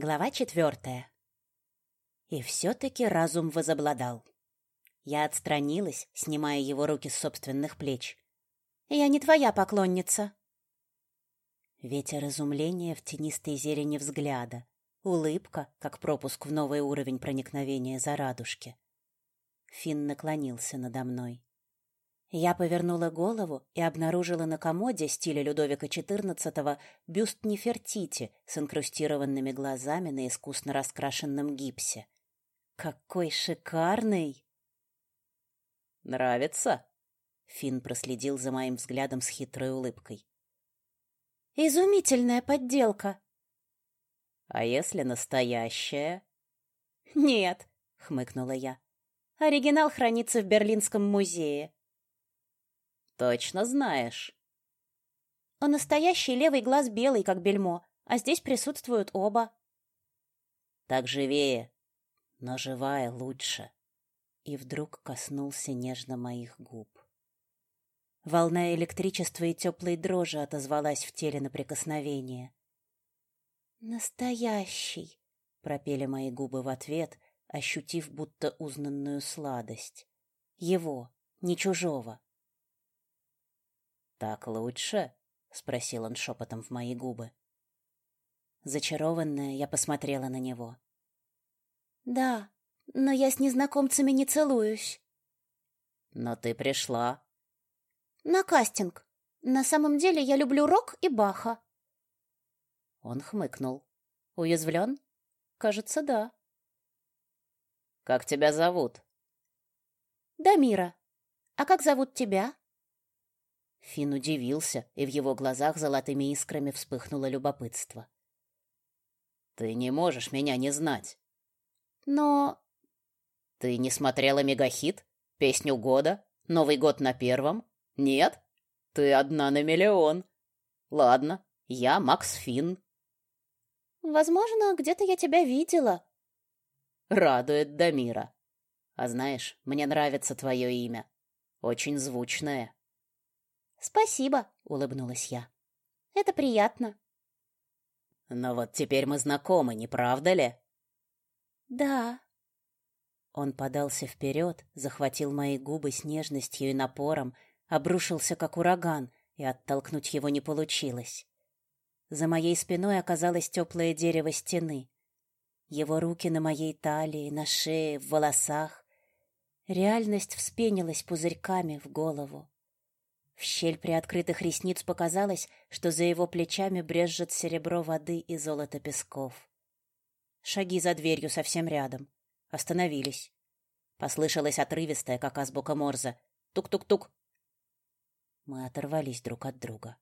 Глава четвертая. И все-таки разум возобладал. Я отстранилась, снимая его руки с собственных плеч. «Я не твоя поклонница». Ветер изумления в тенистой зелени взгляда, улыбка, как пропуск в новый уровень проникновения за радужки. Финн наклонился надо мной. Я повернула голову и обнаружила на комоде стиля Людовика XIV бюст Нефертити с инкрустированными глазами на искусно раскрашенном гипсе. Какой шикарный! Нравится? Финн проследил за моим взглядом с хитрой улыбкой. Изумительная подделка. А если настоящая? Нет, хмыкнула я. Оригинал хранится в Берлинском музее. Точно знаешь. А настоящий левый глаз белый, как бельмо, а здесь присутствуют оба. Так живее, но живая лучше. И вдруг коснулся нежно моих губ. Волна электричества и теплой дрожи отозвалась в теле на прикосновение. «Настоящий!» — пропели мои губы в ответ, ощутив будто узнанную сладость. Его, не чужого. Так лучше? спросил он шепотом в мои губы. Зачарованная, я посмотрела на него. Да, но я с незнакомцами не целуюсь. Но ты пришла. На кастинг. На самом деле я люблю рок и Баха. Он хмыкнул. Уязвлен? Кажется, да. Как тебя зовут? Дамира. А как зовут тебя? Фин удивился, и в его глазах золотыми искрами вспыхнуло любопытство. Ты не можешь меня не знать. Но ты не смотрела Мегахит, песню года, Новый год на первом? Нет? Ты одна на миллион. Ладно, я Макс Фин. Возможно, где-то я тебя видела. Радует Дамира. А знаешь, мне нравится твое имя. Очень звучное. Спасибо, улыбнулась я. Это приятно. Но вот теперь мы знакомы, не правда ли? Да. Он подался вперед, захватил мои губы с нежностью и напором, обрушился как ураган, и оттолкнуть его не получилось. За моей спиной оказалось теплое дерево стены. Его руки на моей талии, на шее, в волосах. Реальность вспенилась пузырьками в голову. В щель приоткрытых ресниц показалось, что за его плечами брезжит серебро воды и золото песков. Шаги за дверью совсем рядом. Остановились. Послышалось отрывистое, как азбука Морзе. Тук-тук-тук. Мы оторвались друг от друга.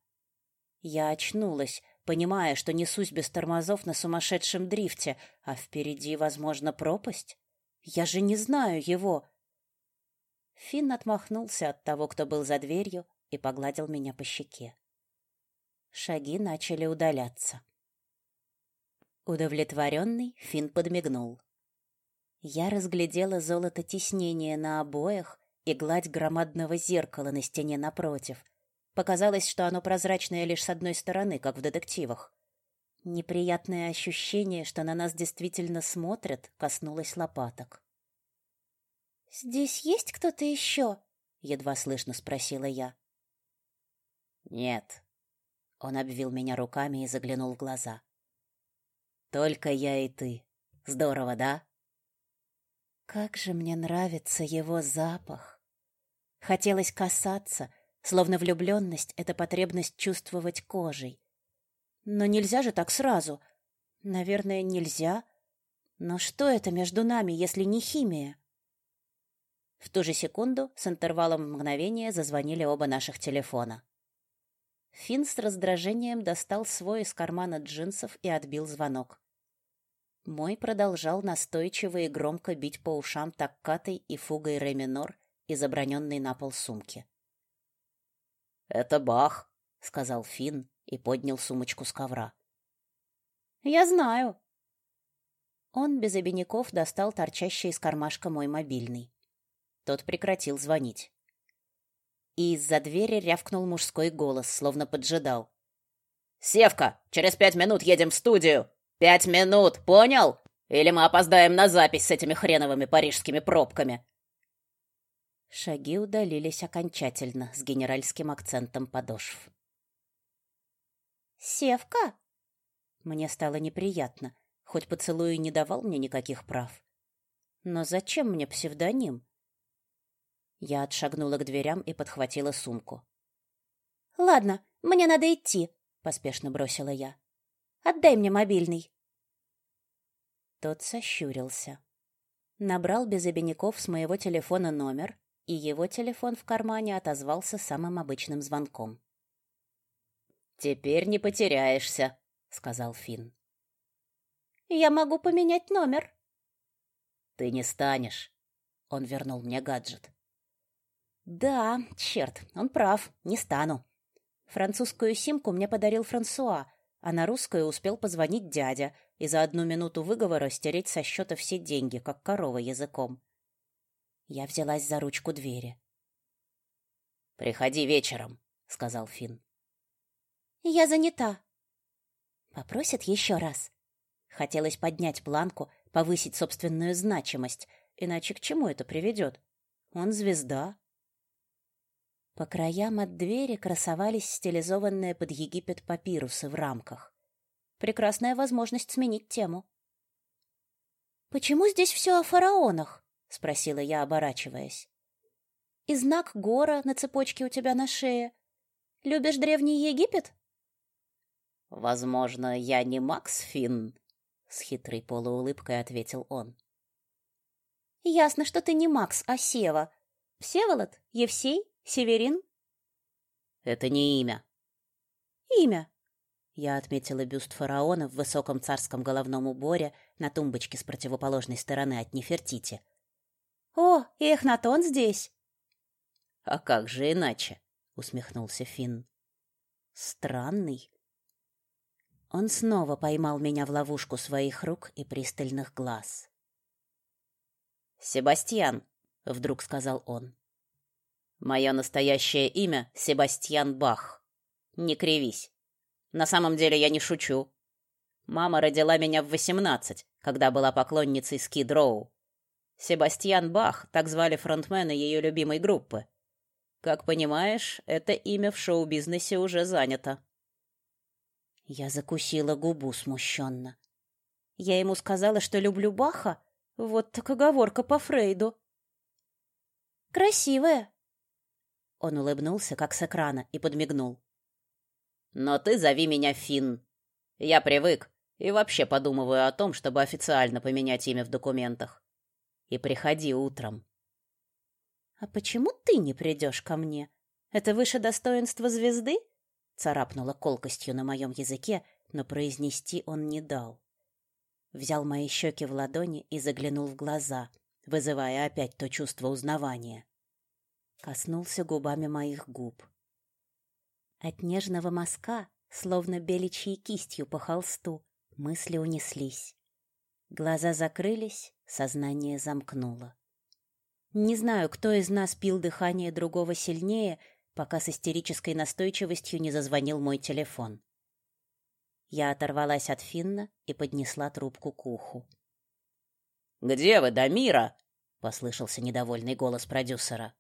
Я очнулась, понимая, что несусь без тормозов на сумасшедшем дрифте, а впереди, возможно, пропасть. Я же не знаю его. Финн отмахнулся от того, кто был за дверью, и погладил меня по щеке. Шаги начали удаляться. Удовлетворенный, Финн подмигнул. Я разглядела золото тиснения на обоях и гладь громадного зеркала на стене напротив. Показалось, что оно прозрачное лишь с одной стороны, как в детективах. Неприятное ощущение, что на нас действительно смотрят, коснулось лопаток. «Здесь есть кто-то еще?» — едва слышно спросила я. Нет. Он обвил меня руками и заглянул в глаза. Только я и ты. Здорово, да? Как же мне нравится его запах. Хотелось касаться, словно влюбленность — это потребность чувствовать кожей. Но нельзя же так сразу. Наверное, нельзя. Но что это между нами, если не химия? В ту же секунду с интервалом в мгновение зазвонили оба наших телефона. Финн с раздражением достал свой из кармана джинсов и отбил звонок. Мой продолжал настойчиво и громко бить по ушам таккатой и фугой ре минор из оброненной на пол сумки. «Это Бах», — сказал Финн и поднял сумочку с ковра. «Я знаю». Он без обиняков достал торчащий из кармашка мой мобильный. Тот прекратил звонить и из-за двери рявкнул мужской голос, словно поджидал. «Севка, через пять минут едем в студию! Пять минут, понял? Или мы опоздаем на запись с этими хреновыми парижскими пробками?» Шаги удалились окончательно, с генеральским акцентом подошв. «Севка?» Мне стало неприятно, хоть поцелуй не давал мне никаких прав. Но зачем мне псевдоним? Я отшагнула к дверям и подхватила сумку. «Ладно, мне надо идти», — поспешно бросила я. «Отдай мне мобильный». Тот сощурился. Набрал без обиняков с моего телефона номер, и его телефон в кармане отозвался самым обычным звонком. «Теперь не потеряешься», — сказал Финн. «Я могу поменять номер». «Ты не станешь». Он вернул мне гаджет. «Да, черт, он прав, не стану. Французскую симку мне подарил Франсуа, а на русскую успел позвонить дядя и за одну минуту выговора стереть со счета все деньги, как корова языком. Я взялась за ручку двери. «Приходи вечером», — сказал Финн. «Я занята». Попросят еще раз. Хотелось поднять планку, повысить собственную значимость, иначе к чему это приведет? Он звезда, по краям от двери красовались стилизованные под Египет папирусы в рамках. Прекрасная возможность сменить тему. «Почему здесь все о фараонах?» — спросила я, оборачиваясь. «И знак гора на цепочке у тебя на шее. Любишь Древний Египет?» «Возможно, я не Макс Финн», — с хитрой полуулыбкой ответил он. «Ясно, что ты не Макс, а Сева. Всеволод? Евсей? Северин? Это не имя. Имя. Я отметила бюст фараона в высоком царском головном уборе на тумбочке с противоположной стороны от Нефертити. О, и Эхнатон здесь. А как же иначе? усмехнулся Финн. Странный. Он снова поймал меня в ловушку своих рук и пристальных глаз. Себастьян, вдруг сказал он. Мое настоящее имя Себастьян Бах. Не кривись. На самом деле я не шучу. Мама родила меня в восемнадцать, когда была поклонницей Скид Роу. Себастьян Бах, так звали фронтмена ее любимой группы. Как понимаешь, это имя в шоу-бизнесе уже занято. Я закусила губу смущенно. Я ему сказала, что люблю Баха. Вот так оговорка по Фрейду. Красивая, он улыбнулся, как с экрана, и подмигнул. «Но ты зови меня Финн. Я привык и вообще подумываю о том, чтобы официально поменять имя в документах. И приходи утром». «А почему ты не придешь ко мне? Это выше достоинства звезды?» Царапнула колкостью на моем языке, но произнести он не дал. Взял мои щеки в ладони и заглянул в глаза, вызывая опять то чувство узнавания коснулся губами моих губ. От нежного мазка, словно беличьей кистью по холсту, мысли унеслись. Глаза закрылись, сознание замкнуло. Не знаю, кто из нас пил дыхание другого сильнее, пока с истерической настойчивостью не зазвонил мой телефон. Я оторвалась от Финна и поднесла трубку к уху. «Где вы, Дамира?» — послышался недовольный голос продюсера.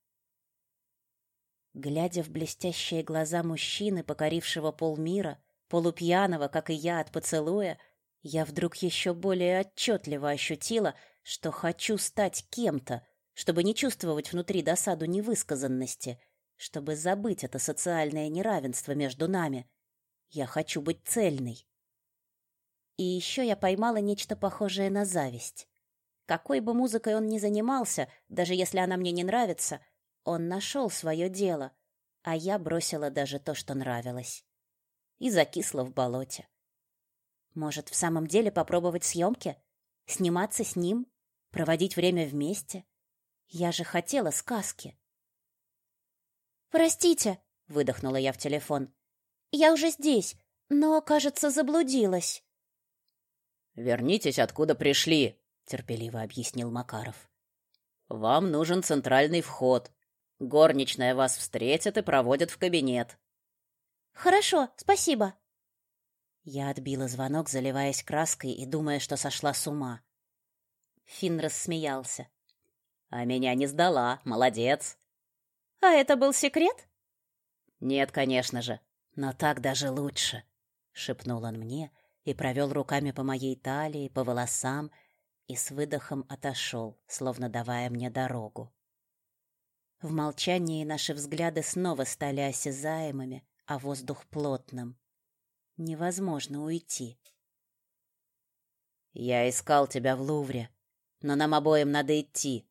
Глядя в блестящие глаза мужчины, покорившего полмира, полупьяного, как и я от поцелуя, я вдруг еще более отчетливо ощутила, что хочу стать кем-то, чтобы не чувствовать внутри досаду невысказанности, чтобы забыть это социальное неравенство между нами. Я хочу быть цельной. И еще я поймала нечто похожее на зависть. Какой бы музыкой он ни занимался, даже если она мне не нравится — он нашел свое дело, а я бросила даже то, что нравилось. И закисла в болоте. Может, в самом деле попробовать съемки? Сниматься с ним? Проводить время вместе? Я же хотела сказки. «Простите», — выдохнула я в телефон. «Я уже здесь, но, кажется, заблудилась». «Вернитесь, откуда пришли», — терпеливо объяснил Макаров. «Вам нужен центральный вход. Горничная вас встретит и проводит в кабинет. Хорошо, спасибо. Я отбила звонок, заливаясь краской и думая, что сошла с ума. Финн рассмеялся. А меня не сдала. Молодец. А это был секрет? Нет, конечно же. Но так даже лучше, шепнул он мне и провел руками по моей талии, по волосам и с выдохом отошел, словно давая мне дорогу. В молчании наши взгляды снова стали осязаемыми, а воздух плотным. Невозможно уйти. Я искал тебя в Лувре, но нам обоим надо идти.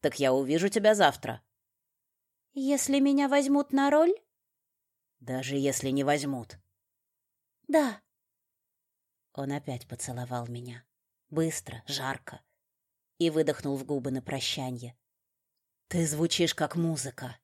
Так я увижу тебя завтра. Если меня возьмут на роль? Даже если не возьмут. Да. Он опять поцеловал меня. Быстро, жарко. И выдохнул в губы на прощанье. Ты звучишь как музыка.